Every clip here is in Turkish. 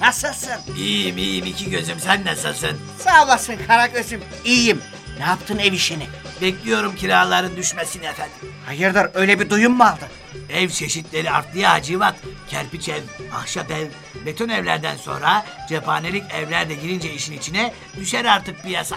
Nasılsın? İyiyim iyiyim iki gözüm sen nasılsın? Sağ olasın Karagöz'üm. İyiyim. Ne yaptın ev işini? Bekliyorum kiraların düşmesini efendim. Hayırdır öyle bir duyum mu aldın? Ev çeşitleri arttı ya Hacivat. Kerpiç ev, ahşap ev, beton evlerden sonra cephanelik evler de girince işin içine düşer artık piyasa.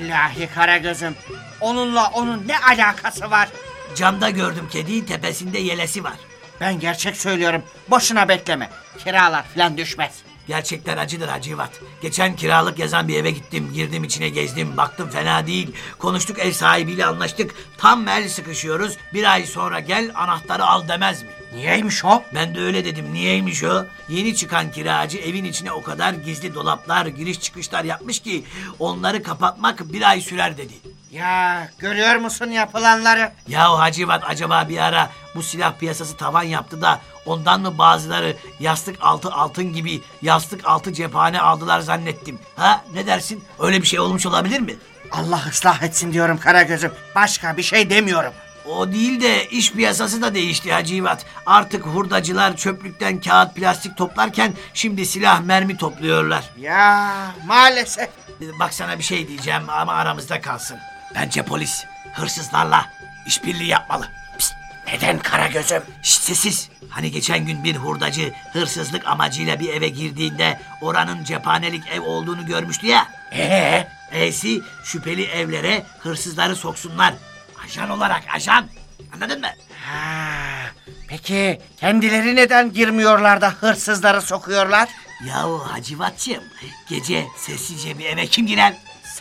İlahi Karagöz'üm. Onunla onun ne alakası var? Camda gördüm kediyi tepesinde yelesi var. Ben gerçek söylüyorum. Boşuna bekleme. Kiralar falan düşmez. Gerçekten acıdır Hacivat. Geçen kiralık yazan bir eve gittim. Girdim içine gezdim. Baktım fena değil. Konuştuk ev sahibiyle anlaştık. Tam el sıkışıyoruz. Bir ay sonra gel anahtarı al demez mi? Niyeymiş o? Ben de öyle dedim. Niyeymiş o? Yeni çıkan kiracı evin içine o kadar gizli dolaplar, giriş çıkışlar yapmış ki onları kapatmak bir ay sürer dedi. Ya görüyor musun yapılanları? Yahu Hacivat acaba bir ara bu silah piyasası tavan yaptı da ondan mı bazıları yastık altı altın gibi yastık altı cephane aldılar zannettim. Ha ne dersin? Öyle bir şey olmuş olabilir mi? Allah ıslah etsin diyorum Karagöz'üm. Başka bir şey demiyorum. O değil de iş piyasası da değişti Hacivat. Artık hurdacılar çöplükten kağıt plastik toplarken şimdi silah mermi topluyorlar. Ya maalesef. Bak sana bir şey diyeceğim ama aramızda kalsın. Bence polis hırsızlarla işbirliği yapmalı. Neden Karagöz'üm? şşt, sessiz. Hani geçen gün bir hurdacı hırsızlık amacıyla bir eve girdiğinde oranın cephanelik ev olduğunu görmüştü ya. Ee? E'si şüpheli evlere hırsızları soksunlar. Ajan olarak ajan. Anladın mı? Ha, peki kendileri neden girmiyorlar da hırsızları sokuyorlar? Yahu Hacivatçım gece sessizce bir eve kim girer?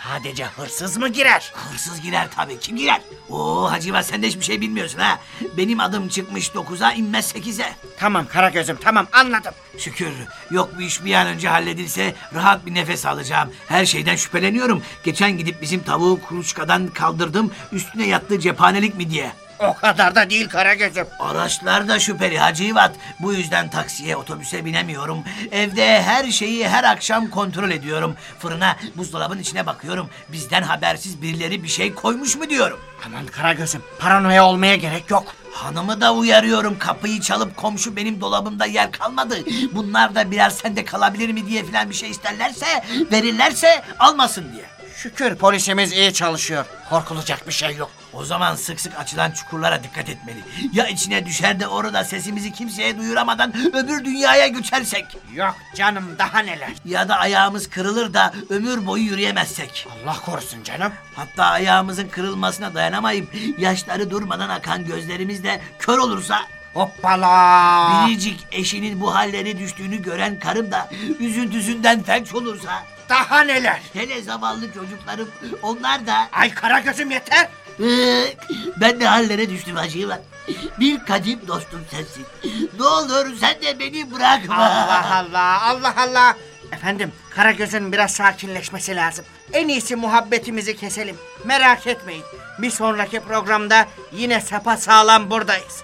Sadece hırsız mı girer? Hırsız girer tabii. Kim girer? Oo Hacivat sen de hiçbir şey bilmiyorsun ha. Benim adım çıkmış dokuza inmez sekize. Tamam Karagöz'üm tamam anladım. Şükür. Yok bu iş bir an önce halledilse rahat bir nefes alacağım. Her şeyden şüpheleniyorum. Geçen gidip bizim tavuğu kuluçkadan kaldırdım. Üstüne yattığı cephanelik mi diye. O kadar da değil Karagöz'üm. Araçlar da şüpheli Hacivat. Bu yüzden taksiye, otobüse binemiyorum. Evde her şeyi her akşam kontrol ediyorum. Fırına, buzdolabın içine bakıyorum. Bizden habersiz birileri bir şey koymuş mu diyorum. Aman Karagöz'üm paranoya olmaya gerek yok. Hanımı da uyarıyorum kapıyı çalıp komşu benim dolabımda yer kalmadı. Bunlar da biraz sende kalabilir mi diye filan bir şey isterlerse verirlerse almasın diye. Şükür polisimiz iyi çalışıyor. Korkulacak bir şey yok. O zaman sık sık açılan çukurlara dikkat etmeli. Ya içine düşer de orada sesimizi kimseye duyuramadan öbür dünyaya göçersek. Yok canım daha neler. Ya da ayağımız kırılır da ömür boyu yürüyemezsek. Allah korusun canım. Hatta ayağımızın kırılmasına dayanamayıp yaşları durmadan akan gözlerimiz de kör olursa Hoppala. biricik eşinin bu halleri düştüğünü gören karım da üzüntüsünden felç olursa Daha neler. hele zavallı çocuklarım onlar da Ay Karagöz'üm yeter. Ee, ben de hallere düştüm acıyla. Bir kadim dostum sensin. Ne olur sen de beni bırakma. Allah Allah Allah Allah. Efendim Karagöz'ün biraz sakinleşmesi lazım. En iyisi muhabbetimizi keselim. Merak etmeyin. Bir sonraki programda yine sapa sağlam buradayız.